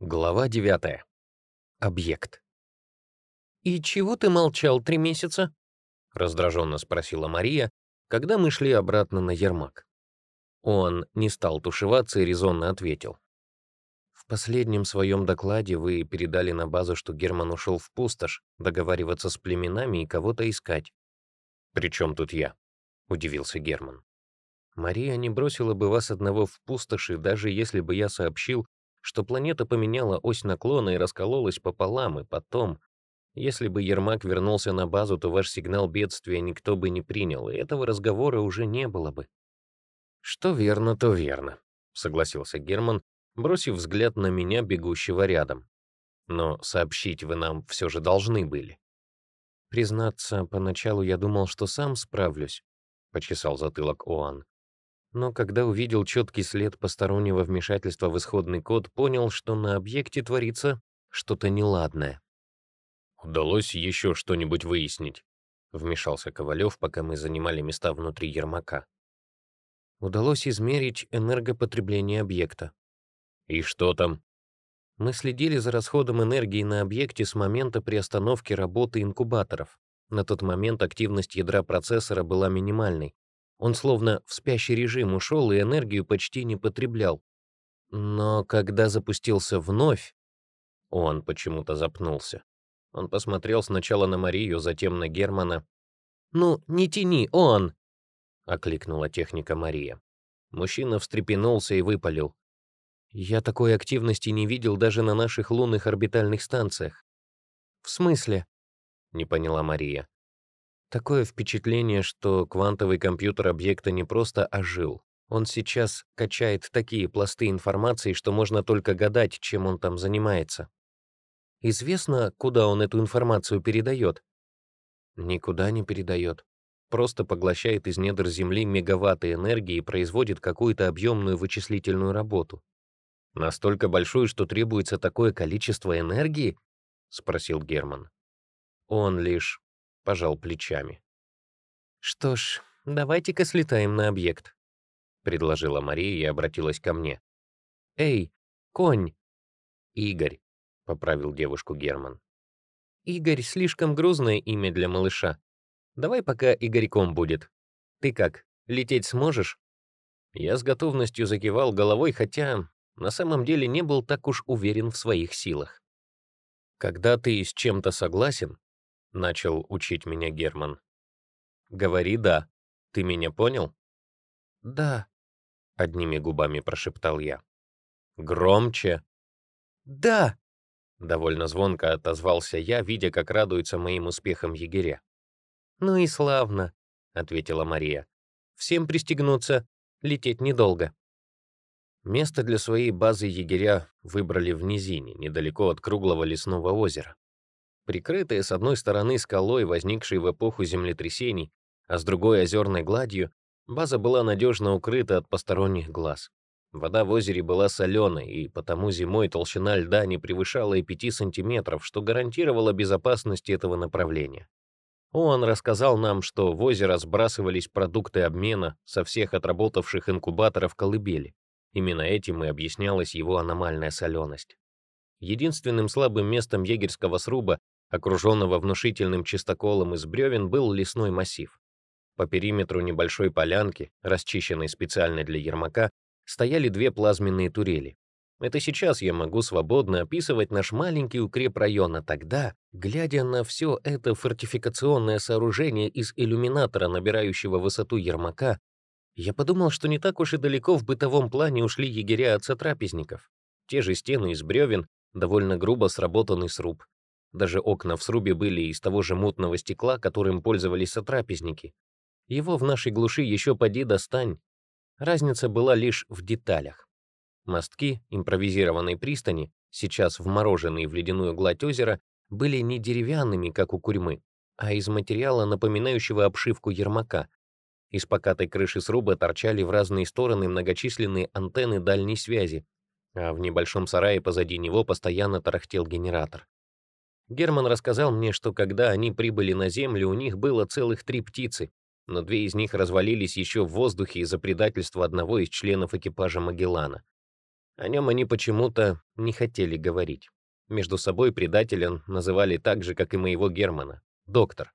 Глава 9. Объект. «И чего ты молчал три месяца?» — раздраженно спросила Мария, когда мы шли обратно на Ермак. Он не стал тушеваться и резонно ответил. «В последнем своем докладе вы передали на базу, что Герман ушел в пустошь, договариваться с племенами и кого-то искать». «При чем тут я?» — удивился Герман. «Мария не бросила бы вас одного в пустоши, даже если бы я сообщил, что планета поменяла ось наклона и раскололась пополам, и потом, если бы Ермак вернулся на базу, то ваш сигнал бедствия никто бы не принял, и этого разговора уже не было бы. Что верно, то верно, согласился Герман, бросив взгляд на меня, бегущего рядом. Но сообщить вы нам все же должны были. Признаться, поначалу я думал, что сам справлюсь, почесал затылок Оан но когда увидел четкий след постороннего вмешательства в исходный код, понял, что на объекте творится что-то неладное. «Удалось еще что-нибудь выяснить?» — вмешался Ковалев, пока мы занимали места внутри Ермака. Удалось измерить энергопотребление объекта. «И что там?» Мы следили за расходом энергии на объекте с момента приостановки работы инкубаторов. На тот момент активность ядра процессора была минимальной, он словно в спящий режим ушел и энергию почти не потреблял. Но когда запустился вновь, он почему-то запнулся. Он посмотрел сначала на Марию, затем на Германа. «Ну, не тяни, он!» — окликнула техника Мария. Мужчина встрепенулся и выпалил. «Я такой активности не видел даже на наших лунных орбитальных станциях». «В смысле?» — не поняла Мария. Такое впечатление, что квантовый компьютер объекта не просто ожил. Он сейчас качает такие пласты информации, что можно только гадать, чем он там занимается. Известно, куда он эту информацию передает? Никуда не передает. Просто поглощает из недр Земли мегаватты энергии и производит какую-то объемную вычислительную работу. Настолько большую, что требуется такое количество энергии? спросил Герман. Он лишь пожал плечами. «Что ж, давайте-ка слетаем на объект», — предложила Мария и обратилась ко мне. «Эй, конь!» «Игорь», — поправил девушку Герман. «Игорь — слишком грузное имя для малыша. Давай пока Игорьком будет. Ты как, лететь сможешь?» Я с готовностью закивал головой, хотя на самом деле не был так уж уверен в своих силах. Когда ты с чем-то согласен, — начал учить меня Герман. «Говори «да». Ты меня понял?» «Да», — одними губами прошептал я. «Громче». «Да!» — довольно звонко отозвался я, видя, как радуется моим успехам егеря. «Ну и славно», — ответила Мария. «Всем пристегнуться, лететь недолго». Место для своей базы егеря выбрали в низине, недалеко от круглого лесного озера. Прикрытая с одной стороны скалой, возникшей в эпоху землетрясений, а с другой озерной гладью, база была надежно укрыта от посторонних глаз. Вода в озере была соленой, и потому зимой толщина льда не превышала и 5 сантиметров, что гарантировало безопасность этого направления. Он рассказал нам, что в озеро сбрасывались продукты обмена со всех отработавших инкубаторов колыбели. Именно этим и объяснялась его аномальная соленость. Единственным слабым местом егерского сруба окруженного внушительным чистоколом из бревен, был лесной массив. По периметру небольшой полянки, расчищенной специально для Ермака, стояли две плазменные турели. Это сейчас я могу свободно описывать наш маленький укрепрайон, а тогда, глядя на все это фортификационное сооружение из иллюминатора, набирающего высоту Ермака, я подумал, что не так уж и далеко в бытовом плане ушли егеря от сотрапезников. Те же стены из бревен, довольно грубо сработанный сруб, даже окна в срубе были из того же мутного стекла, которым пользовались сотрапезники. Его в нашей глуши еще поди достань. Разница была лишь в деталях. Мостки импровизированной пристани, сейчас вмороженные в ледяную гладь озера, были не деревянными, как у курьмы, а из материала, напоминающего обшивку ермака. Из покатой крыши сруба торчали в разные стороны многочисленные антенны дальней связи, а в небольшом сарае позади него постоянно тарахтел генератор. Герман рассказал мне, что когда они прибыли на Землю, у них было целых три птицы, но две из них развалились еще в воздухе из-за предательства одного из членов экипажа Магеллана. О нем они почему-то не хотели говорить. Между собой предателя называли так же, как и моего Германа — доктор.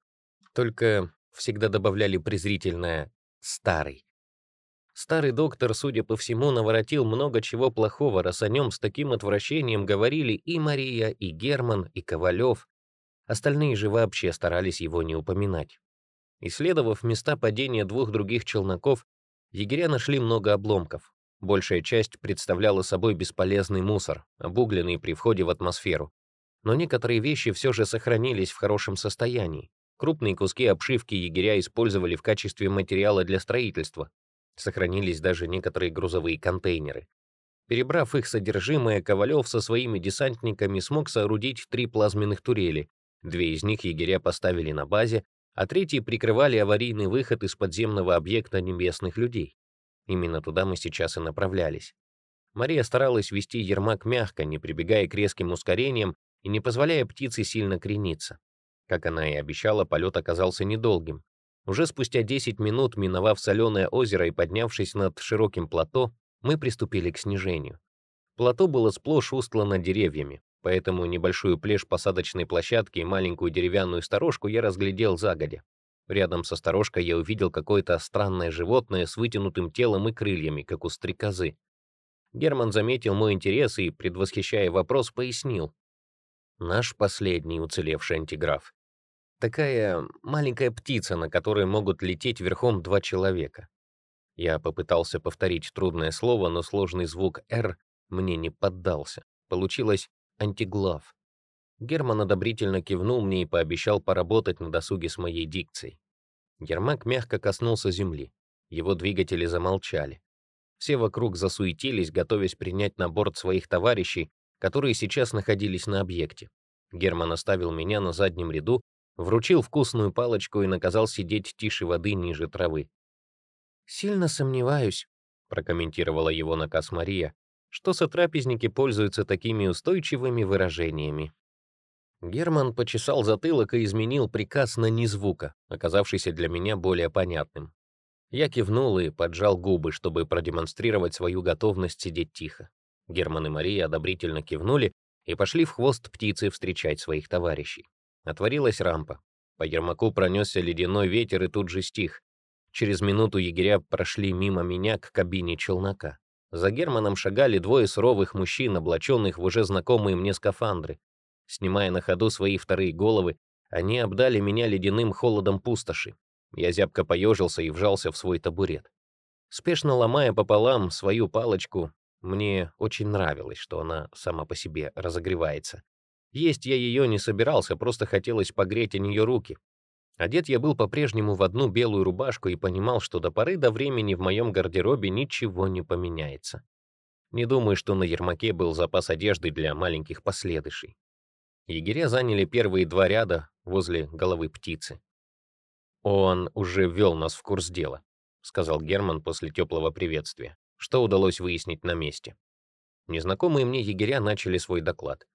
Только всегда добавляли презрительное «старый». Старый доктор, судя по всему, наворотил много чего плохого, раз о нем с таким отвращением говорили и Мария, и Герман, и Ковалев. Остальные же вообще старались его не упоминать. Исследовав места падения двух других челноков, егеря нашли много обломков. Большая часть представляла собой бесполезный мусор, обугленный при входе в атмосферу. Но некоторые вещи все же сохранились в хорошем состоянии. Крупные куски обшивки егеря использовали в качестве материала для строительства, Сохранились даже некоторые грузовые контейнеры. Перебрав их содержимое, Ковалев со своими десантниками смог соорудить три плазменных турели. Две из них егеря поставили на базе, а третьи прикрывали аварийный выход из подземного объекта небесных людей. Именно туда мы сейчас и направлялись. Мария старалась вести Ермак мягко, не прибегая к резким ускорениям и не позволяя птице сильно крениться. Как она и обещала, полет оказался недолгим. Уже спустя 10 минут, миновав соленое озеро и поднявшись над широким плато, мы приступили к снижению. Плато было сплошь устлано деревьями, поэтому небольшую плешь посадочной площадки и маленькую деревянную сторожку я разглядел загодя. Рядом со сторожкой я увидел какое-то странное животное с вытянутым телом и крыльями, как у стрекозы. Герман заметил мой интерес и, предвосхищая вопрос, пояснил. Наш последний уцелевший антиграф. Такая маленькая птица, на которой могут лететь верхом два человека. Я попытался повторить трудное слово, но сложный звук «р» мне не поддался. Получилось «антиглав». Герман одобрительно кивнул мне и пообещал поработать на досуге с моей дикцией. Ермак мягко коснулся земли. Его двигатели замолчали. Все вокруг засуетились, готовясь принять на борт своих товарищей, которые сейчас находились на объекте. Герман оставил меня на заднем ряду Вручил вкусную палочку и наказал сидеть тише воды ниже травы. «Сильно сомневаюсь», — прокомментировала его наказ Мария, что сотрапезники пользуются такими устойчивыми выражениями. Герман почесал затылок и изменил приказ на незвука, оказавшийся для меня более понятным. Я кивнул и поджал губы, чтобы продемонстрировать свою готовность сидеть тихо. Герман и Мария одобрительно кивнули и пошли в хвост птицы встречать своих товарищей. Отворилась рампа. По Ермаку пронесся ледяной ветер и тут же стих. Через минуту егеря прошли мимо меня к кабине челнока. За Германом шагали двое суровых мужчин, облаченных в уже знакомые мне скафандры. Снимая на ходу свои вторые головы, они обдали меня ледяным холодом пустоши. Я зябко поежился и вжался в свой табурет. Спешно ломая пополам свою палочку, мне очень нравилось, что она сама по себе разогревается. Есть я ее не собирался, просто хотелось погреть о нее руки. Одет я был по-прежнему в одну белую рубашку и понимал, что до поры до времени в моем гардеробе ничего не поменяется. Не думаю, что на Ермаке был запас одежды для маленьких последышей. Егеря заняли первые два ряда возле головы птицы. «Он уже ввел нас в курс дела», — сказал Герман после теплого приветствия. Что удалось выяснить на месте? Незнакомые мне егеря начали свой доклад.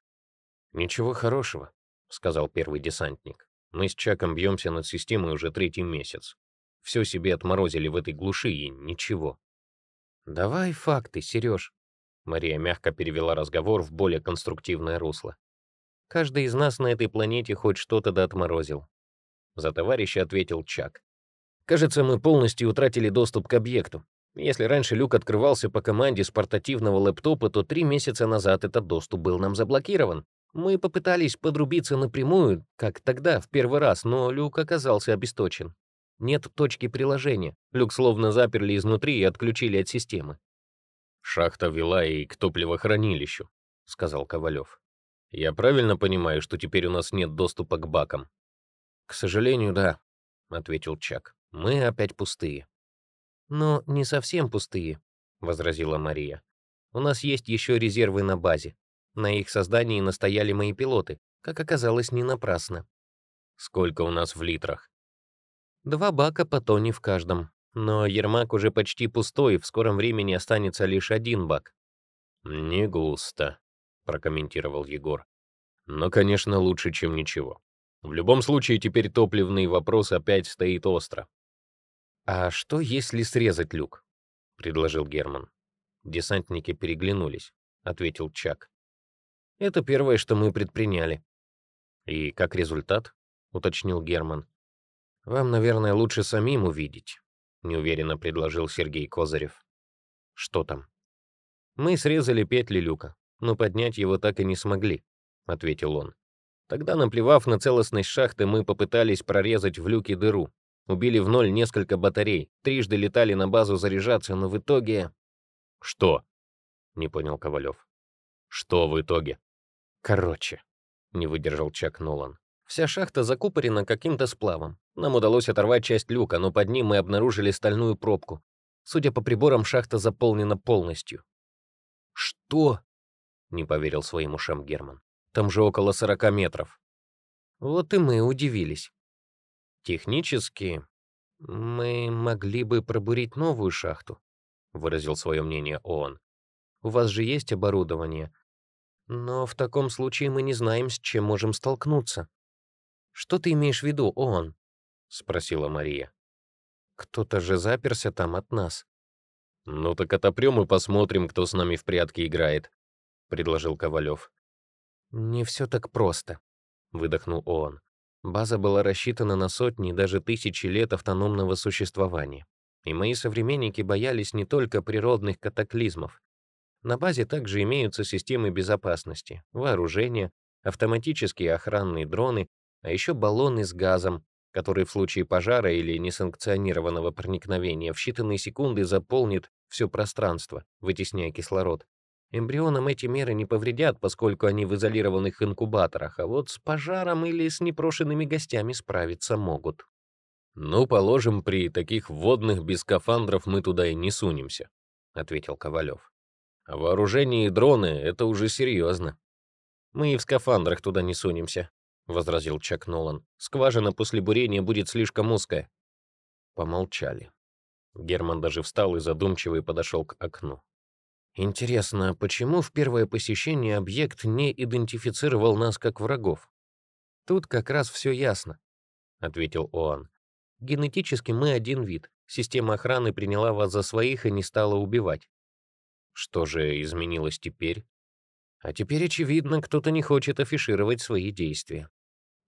«Ничего хорошего», — сказал первый десантник. «Мы с Чаком бьемся над системой уже третий месяц. Все себе отморозили в этой глуши, и ничего». «Давай факты, Сереж», — Мария мягко перевела разговор в более конструктивное русло. «Каждый из нас на этой планете хоть что-то да отморозил». За товарища ответил Чак. «Кажется, мы полностью утратили доступ к объекту. Если раньше люк открывался по команде с портативного лэптопа, то три месяца назад этот доступ был нам заблокирован. Мы попытались подрубиться напрямую, как тогда, в первый раз, но люк оказался обесточен. Нет точки приложения. Люк словно заперли изнутри и отключили от системы. «Шахта вела и к топливохранилищу», — сказал Ковалев. «Я правильно понимаю, что теперь у нас нет доступа к бакам?» «К сожалению, да», — ответил Чак. «Мы опять пустые». «Но не совсем пустые», — возразила Мария. «У нас есть еще резервы на базе. На их создании настояли мои пилоты, как оказалось, не напрасно. Сколько у нас в литрах? Два бака по тоне в каждом. Но Ермак уже почти пустой, в скором времени останется лишь один бак. «Не густо», — прокомментировал Егор. «Но, конечно, лучше, чем ничего. В любом случае, теперь топливный вопрос опять стоит остро». «А что, если срезать люк?» — предложил Герман. Десантники переглянулись. ответил Чак. Это первое, что мы предприняли. И как результат, уточнил Герман. Вам, наверное, лучше самим увидеть, неуверенно предложил Сергей Козырев. Что там? Мы срезали петли люка, но поднять его так и не смогли, ответил он. Тогда, наплевав на целостность шахты, мы попытались прорезать в люке дыру. Убили в ноль несколько батарей, трижды летали на базу заряжаться, но в итоге... Что? Не понял Ковалев. Что в итоге? Короче, не выдержал Чак Нолан. Вся шахта закупорена каким-то сплавом. Нам удалось оторвать часть люка, но под ним мы обнаружили стальную пробку. Судя по приборам, шахта заполнена полностью. Что? Не поверил своим ушам Герман. Там же около 40 метров. Вот и мы удивились. Технически мы могли бы пробурить новую шахту, выразил свое мнение он. У вас же есть оборудование. Но в таком случае мы не знаем, с чем можем столкнуться. Что ты имеешь в виду, он? спросила Мария. Кто-то же заперся там от нас. Ну так отопрем и посмотрим, кто с нами в прятки играет, предложил Ковалев. Не все так просто, выдохнул он. База была рассчитана на сотни, даже тысячи лет автономного существования. И мои современники боялись не только природных катаклизмов. На базе также имеются системы безопасности, вооружение, автоматические охранные дроны, а еще баллоны с газом, который в случае пожара или несанкционированного проникновения в считанные секунды заполнит все пространство, вытесняя кислород. Эмбрионам эти меры не повредят, поскольку они в изолированных инкубаторах, а вот с пожаром или с непрошенными гостями справиться могут. «Ну, положим, при таких водных без скафандров мы туда и не сунемся», — ответил Ковалев. А вооружение и дроны — это уже серьезно. Мы и в скафандрах туда не сунемся, — возразил Чак Нолан. Скважина после бурения будет слишком узкая. Помолчали. Герман даже встал и задумчиво подошел к окну. Интересно, почему в первое посещение объект не идентифицировал нас как врагов? Тут как раз все ясно, — ответил Оан. Генетически мы один вид. Система охраны приняла вас за своих и не стала убивать. Что же изменилось теперь? А теперь, очевидно, кто-то не хочет афишировать свои действия.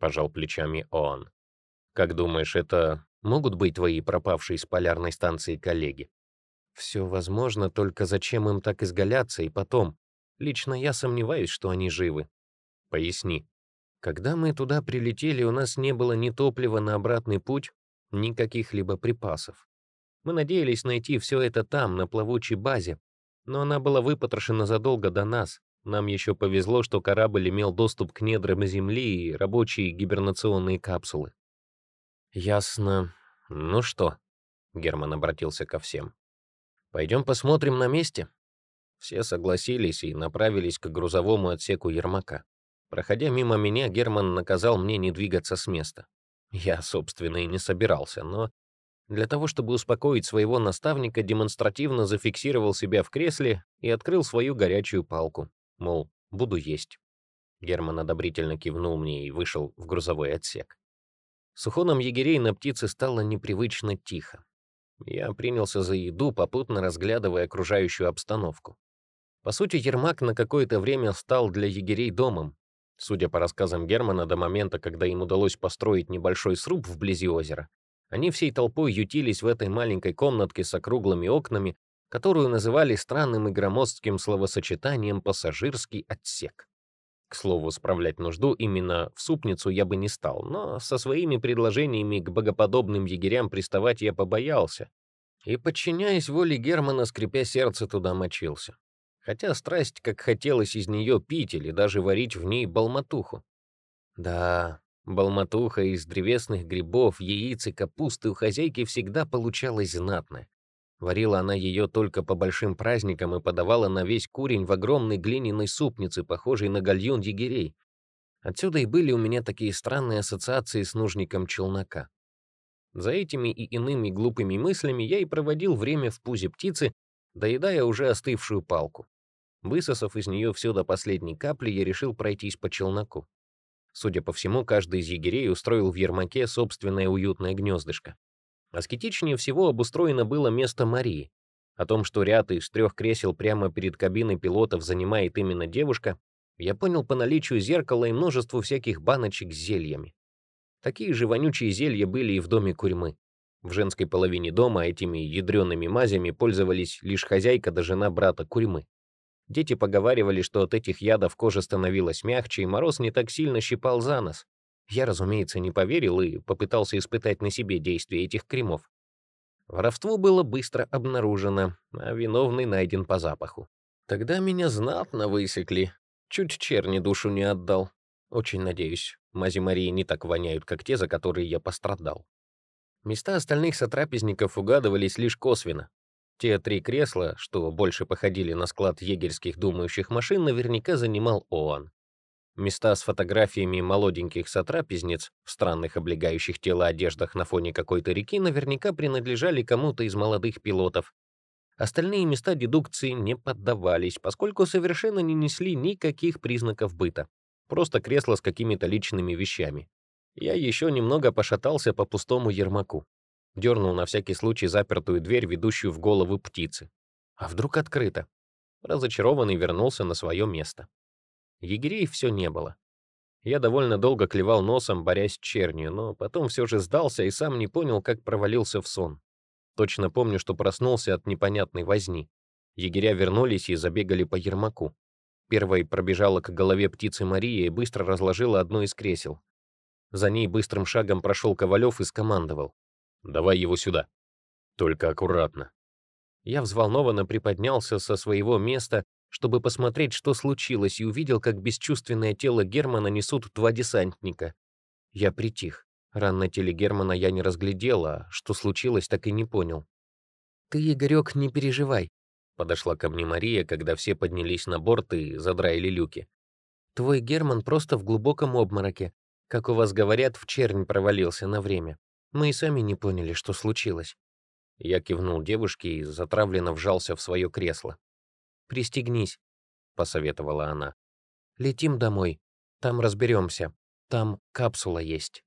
Пожал плечами он. Как думаешь, это могут быть твои пропавшие с полярной станции коллеги? Все возможно, только зачем им так изгаляться и потом? Лично я сомневаюсь, что они живы. Поясни. Когда мы туда прилетели, у нас не было ни топлива на обратный путь, ни каких-либо припасов. Мы надеялись найти все это там, на плавучей базе, но она была выпотрошена задолго до нас. Нам еще повезло, что корабль имел доступ к недрам Земли и рабочие гибернационные капсулы. Ясно. Ну что? Герман обратился ко всем. Пойдем посмотрим на месте. Все согласились и направились к грузовому отсеку Ермака. Проходя мимо меня, Герман наказал мне не двигаться с места. Я, собственно, и не собирался, но для того, чтобы успокоить своего наставника, демонстративно зафиксировал себя в кресле и открыл свою горячую палку. Мол, буду есть. Герман одобрительно кивнул мне и вышел в грузовой отсек. С уходом егерей на птице стало непривычно тихо. Я принялся за еду, попутно разглядывая окружающую обстановку. По сути, Ермак на какое-то время стал для егерей домом. Судя по рассказам Германа, до момента, когда им удалось построить небольшой сруб вблизи озера, они всей толпой ютились в этой маленькой комнатке с округлыми окнами, которую называли странным и громоздким словосочетанием «пассажирский отсек». К слову, справлять нужду именно в супницу я бы не стал, но со своими предложениями к богоподобным егерям приставать я побоялся. И, подчиняясь воле Германа, скрипя сердце, туда мочился. Хотя страсть, как хотелось из нее пить или даже варить в ней балматуху. Да, Балматуха из древесных грибов, яиц и капусты у хозяйки всегда получалась знатная. Варила она ее только по большим праздникам и подавала на весь курень в огромной глиняной супнице, похожей на гальюн егерей. Отсюда и были у меня такие странные ассоциации с нужником челнока. За этими и иными глупыми мыслями я и проводил время в пузе птицы, доедая уже остывшую палку. Высосав из нее все до последней капли, я решил пройтись по челноку. Судя по всему, каждый из егерей устроил в Ермаке собственное уютное гнездышко. Аскетичнее всего обустроено было место Марии. О том, что ряд из трех кресел прямо перед кабиной пилотов занимает именно девушка, я понял по наличию зеркала и множеству всяких баночек с зельями. Такие же вонючие зелья были и в доме Курьмы. В женской половине дома этими ядреными мазями пользовались лишь хозяйка да жена брата Курьмы. Дети поговаривали, что от этих ядов кожа становилась мягче, и мороз не так сильно щипал за нос. Я, разумеется, не поверил и попытался испытать на себе действие этих кремов. Воровство было быстро обнаружено, а виновный найден по запаху. Тогда меня знатно высекли. Чуть черни душу не отдал. Очень надеюсь, мази Марии не так воняют, как те, за которые я пострадал. Места остальных сотрапезников угадывались лишь косвенно. Те три кресла, что больше походили на склад егерских думающих машин, наверняка занимал Оан. Места с фотографиями молоденьких сотрапезниц в странных облегающих тело одеждах на фоне какой-то реки наверняка принадлежали кому-то из молодых пилотов. Остальные места дедукции не поддавались, поскольку совершенно не несли никаких признаков быта. Просто кресло с какими-то личными вещами. Я еще немного пошатался по пустому ермаку. Дернул на всякий случай запертую дверь, ведущую в голову птицы. А вдруг открыто? Разочарованный вернулся на свое место. Егерей все не было. Я довольно долго клевал носом, борясь с чернью, но потом все же сдался и сам не понял, как провалился в сон. Точно помню, что проснулся от непонятной возни. Егеря вернулись и забегали по Ермаку. Первой пробежала к голове птицы Мария и быстро разложила одно из кресел. За ней быстрым шагом прошел Ковалев и скомандовал. «Давай его сюда. Только аккуратно». Я взволнованно приподнялся со своего места чтобы посмотреть, что случилось, и увидел, как бесчувственное тело Германа несут два десантника. Я притих. Ран на теле Германа я не разглядел, а что случилось, так и не понял. «Ты, Игорек, не переживай», — подошла ко мне Мария, когда все поднялись на борт и задраили люки. «Твой Герман просто в глубоком обмороке. Как у вас говорят, в чернь провалился на время. Мы и сами не поняли, что случилось». Я кивнул девушке и затравленно вжался в свое кресло. «Пристегнись», — посоветовала она. «Летим домой. Там разберемся. Там капсула есть».